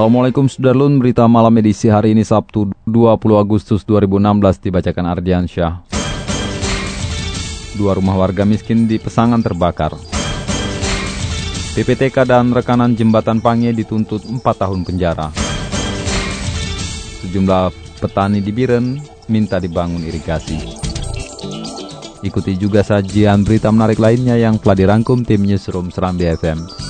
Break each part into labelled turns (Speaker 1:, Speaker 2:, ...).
Speaker 1: Assalamualaikum Sudarlun, berita malam edisi hari ini Sabtu 20 Agustus 2016 dibacakan Ardian Syah. Dua rumah warga miskin di Pesangan terbakar. PPTK dan rekanan jembatan Pange dituntut 4 tahun penjara. Sejumlah petani di Biren minta dibangun irigasi. Ikuti juga sajian berita menarik lainnya yang telah dirangkum tim Newsroom Serambi FM.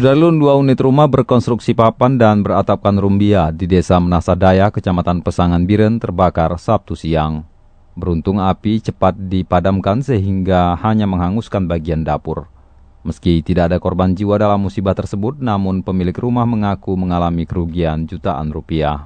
Speaker 1: Sudarlun dua unit rumah berkonstruksi papan dan beratapkan rumbia di Desa Menasadaya, Kecamatan Pesangan Biren terbakar Sabtu siang. Beruntung api cepat dipadamkan sehingga hanya menghanguskan bagian dapur. Meski tidak ada korban jiwa dalam musibah tersebut, namun pemilik rumah mengaku mengalami kerugian jutaan rupiah.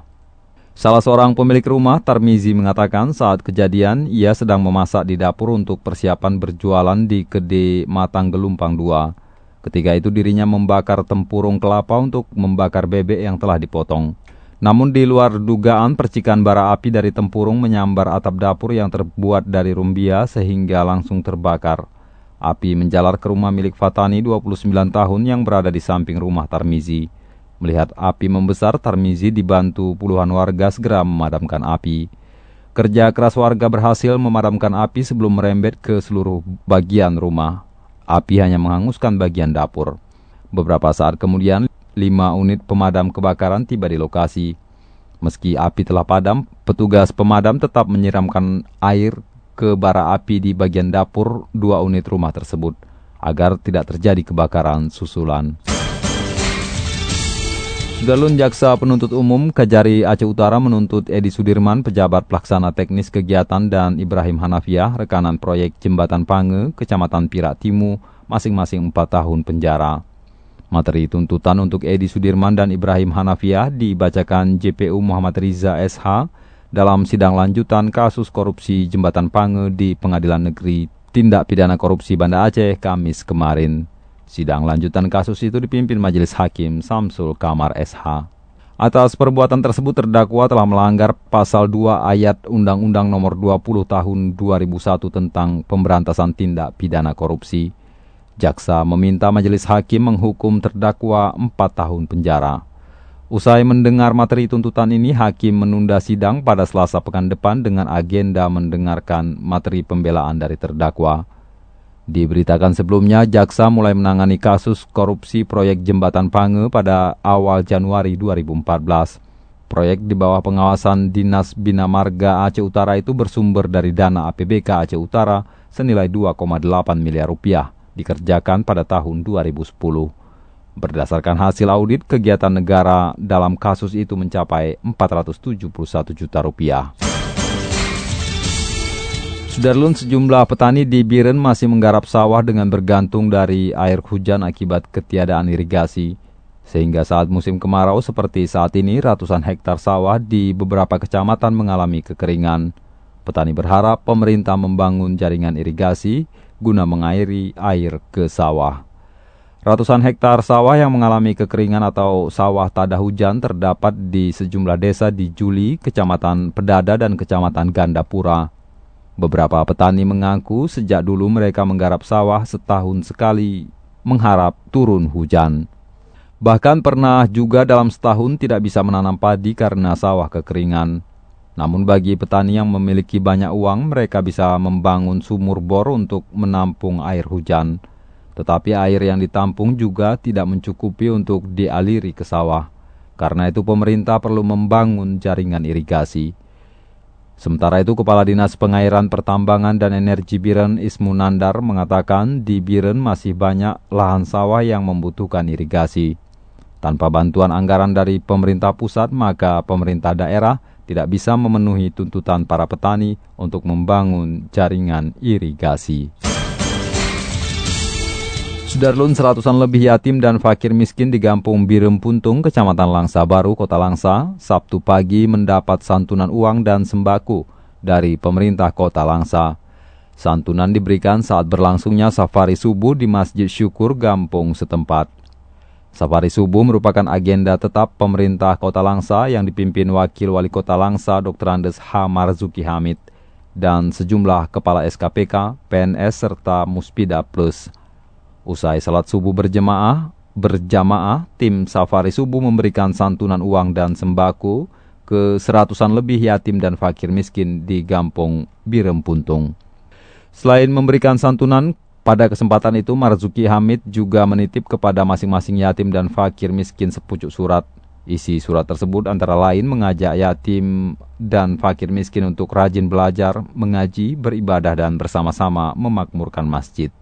Speaker 1: Salah seorang pemilik rumah, Tarmizi, mengatakan saat kejadian ia sedang memasak di dapur untuk persiapan berjualan di Kede Matang Gelumpang 2. Ketika itu dirinya membakar tempurung kelapa untuk membakar bebek yang telah dipotong. Namun di luar dugaan percikan bara api dari tempurung menyambar atap dapur yang terbuat dari rumbia sehingga langsung terbakar. Api menjalar ke rumah milik Fatani 29 tahun yang berada di samping rumah Tarmizi. Melihat api membesar, Tarmizi dibantu puluhan warga segera memadamkan api. Kerja keras warga berhasil memadamkan api sebelum merembet ke seluruh bagian rumah. Api hanya menghanguskan bagian dapur. Beberapa saat kemudian, lima unit pemadam kebakaran tiba di lokasi. Meski api telah padam, petugas pemadam tetap menyiramkan air ke bara api di bagian dapur dua unit rumah tersebut agar tidak terjadi kebakaran susulan. Dalun Jaksa Penuntut Umum Kajari Aceh Utara menuntut Edi Sudirman, pejabat pelaksana teknis kegiatan dan Ibrahim Hanafiah, rekanan proyek Jembatan Pange, Kecamatan Pirak Timu, masing-masing 4 tahun penjara. Materi tuntutan untuk Edi Sudirman dan Ibrahim Hanafiah dibacakan JPU Muhammad Riza SH dalam sidang lanjutan kasus korupsi Jembatan Pange di Pengadilan Negeri Tindak Pidana Korupsi Banda Aceh Kamis kemarin. Sidang lanjutan kasus itu dipimpin Majelis Hakim Samsul Kamar SH. Atas perbuatan tersebut terdakwa telah melanggar pasal 2 ayat Undang-Undang Nomor 20 Tahun 2001 tentang pemberantasan tindak pidana korupsi. Jaksa meminta majelis hakim menghukum terdakwa 4 tahun penjara. Usai mendengar materi tuntutan ini, hakim menunda sidang pada Selasa pekan depan dengan agenda mendengarkan materi pembelaan dari terdakwa. Diberitakan sebelumnya, jaksa mulai menangani kasus korupsi proyek jembatan Pange pada awal Januari 2014. Proyek di bawah pengawasan Dinas Bina Marga Aceh Utara itu bersumber dari dana APBK Aceh Utara senilai 2,8 miliar rupiah, dikerjakan pada tahun 2010. Berdasarkan hasil audit, kegiatan negara dalam kasus itu mencapai 471 juta rupiah. Sudarlun sejumlah petani di Biren masih menggarap sawah dengan bergantung dari air hujan akibat ketiadaan irigasi. Sehingga saat musim kemarau seperti saat ini, ratusan hektar sawah di beberapa kecamatan mengalami kekeringan. Petani berharap pemerintah membangun jaringan irigasi guna mengairi air ke sawah. Ratusan hektar sawah yang mengalami kekeringan atau sawah tada hujan terdapat di sejumlah desa di Juli, Kecamatan Pedada, dan Kecamatan Gandapura. Beberapa petani mengaku sejak dulu mereka menggarap sawah setahun sekali mengharap turun hujan. Bahkan pernah juga dalam setahun tidak bisa menanam padi karena sawah kekeringan. Namun bagi petani yang memiliki banyak uang, mereka bisa membangun sumur bor untuk menampung air hujan. Tetapi air yang ditampung juga tidak mencukupi untuk dialiri ke sawah. Karena itu pemerintah perlu membangun jaringan irigasi. Sementara itu, Kepala Dinas Pengairan Pertambangan dan Energi Biren Ismu Nandar mengatakan di Biren masih banyak lahan sawah yang membutuhkan irigasi. Tanpa bantuan anggaran dari pemerintah pusat, maka pemerintah daerah tidak bisa memenuhi tuntutan para petani untuk membangun jaringan irigasi. Sudarlun seratusan lebih yatim dan fakir miskin di Gampung Birem Puntung, Kecamatan Langsa Baru, Kota Langsa, Sabtu pagi mendapat santunan uang dan sembako dari pemerintah Kota Langsa. Santunan diberikan saat berlangsungnya safari subuh di Masjid Syukur Gampung setempat. Safari subuh merupakan agenda tetap pemerintah Kota Langsa yang dipimpin Wakil Wali Kota Langsa Dr. Andes H. Marzuki Hamid dan sejumlah kepala SKPK, PNS, serta Muspida Plus. Usai salat subuh berjemaah, berjamaah, tim safari subuh memberikan santunan uang dan sembako ke seratusan lebih yatim dan fakir miskin di Gampung Birem Puntung. Selain memberikan santunan, pada kesempatan itu Marzuki Hamid juga menitip kepada masing-masing yatim dan fakir miskin sepucuk surat. Isi surat tersebut antara lain mengajak yatim dan fakir miskin untuk rajin belajar, mengaji, beribadah, dan bersama-sama memakmurkan masjid.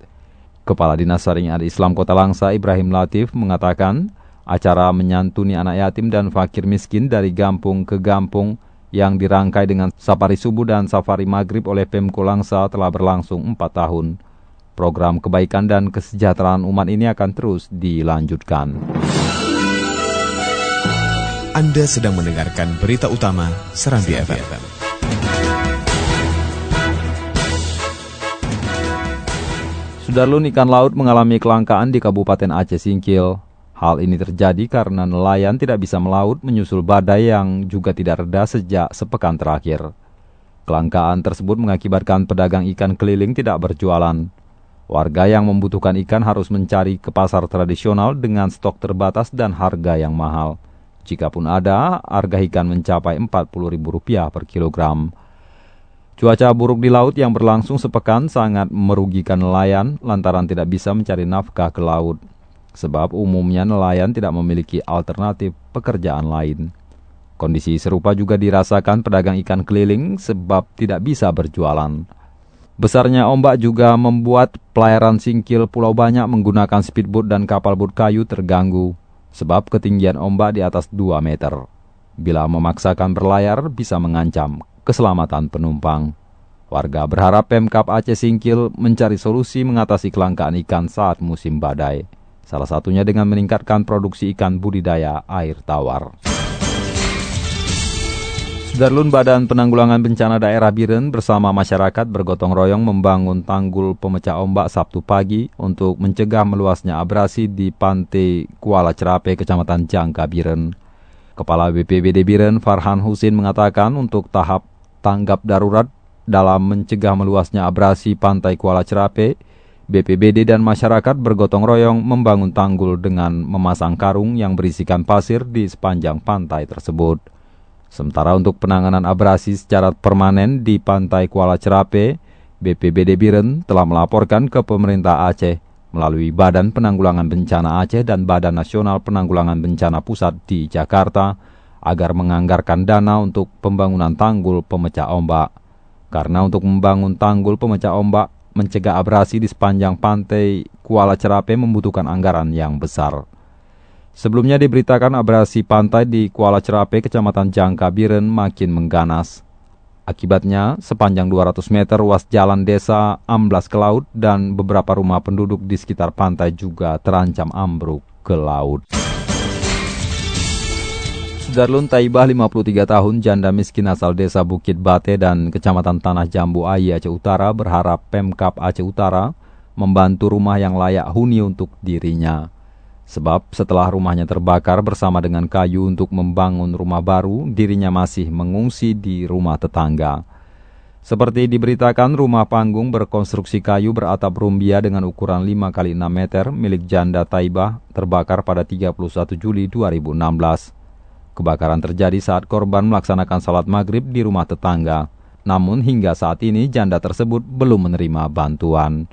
Speaker 1: Kepala Dinas Syariat Islam Kota Langsa Ibrahim Latif mengatakan, acara menyantuni anak yatim dan fakir miskin dari gampung ke gampung yang dirangkai dengan safari subuh dan safari maghrib oleh Pemko Langsa telah berlangsung 4 tahun. Program kebaikan dan kesejahteraan umat ini akan terus dilanjutkan.
Speaker 2: Anda sedang mendengarkan berita utama Serambi FM.
Speaker 1: Sudarlun ikan laut mengalami kelangkaan di Kabupaten Aceh Singkil. Hal ini terjadi karena nelayan tidak bisa melaut menyusul badai yang juga tidak reda sejak sepekan terakhir. Kelangkaan tersebut mengakibatkan pedagang ikan keliling tidak berjualan. Warga yang membutuhkan ikan harus mencari ke pasar tradisional dengan stok terbatas dan harga yang mahal. Jikapun ada, harga ikan mencapai Rp40.000 per kilogram. Cuaca buruk di laut yang berlangsung sepekan sangat merugikan nelayan lantaran tidak bisa mencari nafkah ke laut. Sebab umumnya nelayan tidak memiliki alternatif pekerjaan lain. Kondisi serupa juga dirasakan pedagang ikan keliling sebab tidak bisa berjualan. Besarnya ombak juga membuat pelayaran singkil Pulau Banyak menggunakan speedboat dan kapal boat kayu terganggu sebab ketinggian ombak di atas 2 meter. Bila memaksakan berlayar bisa mengancam keselamatan penumpang. Warga berharap Pemkap Aceh Singkil mencari solusi mengatasi kelangkaan ikan saat musim badai. Salah satunya dengan meningkatkan produksi ikan budidaya air tawar. Sudarlun Badan Penanggulangan Bencana Daerah Biren bersama masyarakat bergotong royong membangun tanggul pemecah ombak Sabtu pagi untuk mencegah meluasnya abrasi di pantai Kuala Cerape, Kecamatan Jangka Biren. Kepala BPBD Biren Farhan Husin mengatakan untuk tahap tanggap darurat dalam mencegah meluasnya abrasi pantai Kuala Cerape, BPBD dan masyarakat bergotong royong membangun tanggul dengan memasang karung yang berisikan pasir di sepanjang pantai tersebut. Sementara untuk penanganan abrasi secara permanen di pantai Kuala Cerape, BPBD Biren telah melaporkan ke pemerintah Aceh melalui Badan Penanggulangan Bencana Aceh dan Badan Nasional Penanggulangan Bencana Pusat di Jakarta agar menganggarkan dana untuk pembangunan tanggul pemecah ombak. Karena untuk membangun tanggul pemecah ombak mencegah abrasi di sepanjang pantai Kuala Cerape membutuhkan anggaran yang besar. Sebelumnya diberitakan abrasi pantai di Kuala Cerape, Kecamatan Jangka Biren makin mengganas. Akibatnya, sepanjang 200 meter ruas jalan desa amblas ke laut dan beberapa rumah penduduk di sekitar pantai juga terancam ambruk ke laut. Darlun Taibah 53 tahun janda miskin asal desa Bukit Bate dan kecamatan Tanah Jambu Ayi Aceh Utara berharap Pemkap Aceh Utara membantu rumah yang layak huni untuk dirinya. Sebab setelah rumahnya terbakar bersama dengan kayu untuk membangun rumah baru, dirinya masih mengungsi di rumah tetangga. Seperti diberitakan, rumah panggung berkonstruksi kayu beratap rumbia dengan ukuran 5 x 6 meter milik janda Taibah terbakar pada 31 Juli 2016. Kebakaran terjadi saat korban melaksanakan salat maghrib di rumah tetangga. Namun hingga saat ini janda tersebut belum menerima bantuan.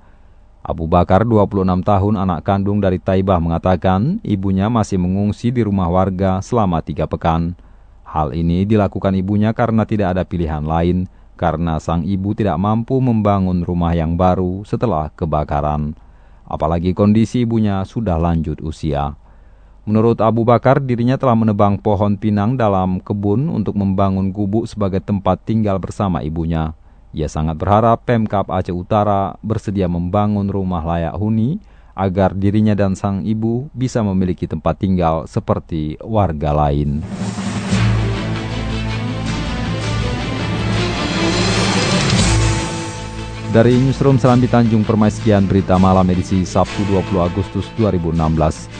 Speaker 1: Abu Bakar, 26 tahun, anak kandung dari Taibah mengatakan ibunya masih mengungsi di rumah warga selama tiga pekan. Hal ini dilakukan ibunya karena tidak ada pilihan lain, karena sang ibu tidak mampu membangun rumah yang baru setelah kebakaran. Apalagi kondisi ibunya sudah lanjut usia. Menurut Abu Bakar, dirinya telah menebang pohon pinang dalam kebun untuk membangun gubuk sebagai tempat tinggal bersama ibunya. Ia sangat berharap Pemkap Aceh Utara bersedia membangun rumah layak huni agar dirinya dan sang ibu bisa memiliki tempat tinggal seperti warga lain. Dari Newsroom Serambi Tanjung Permai sekian berita malam edisi Sabtu 20 Agustus 2016.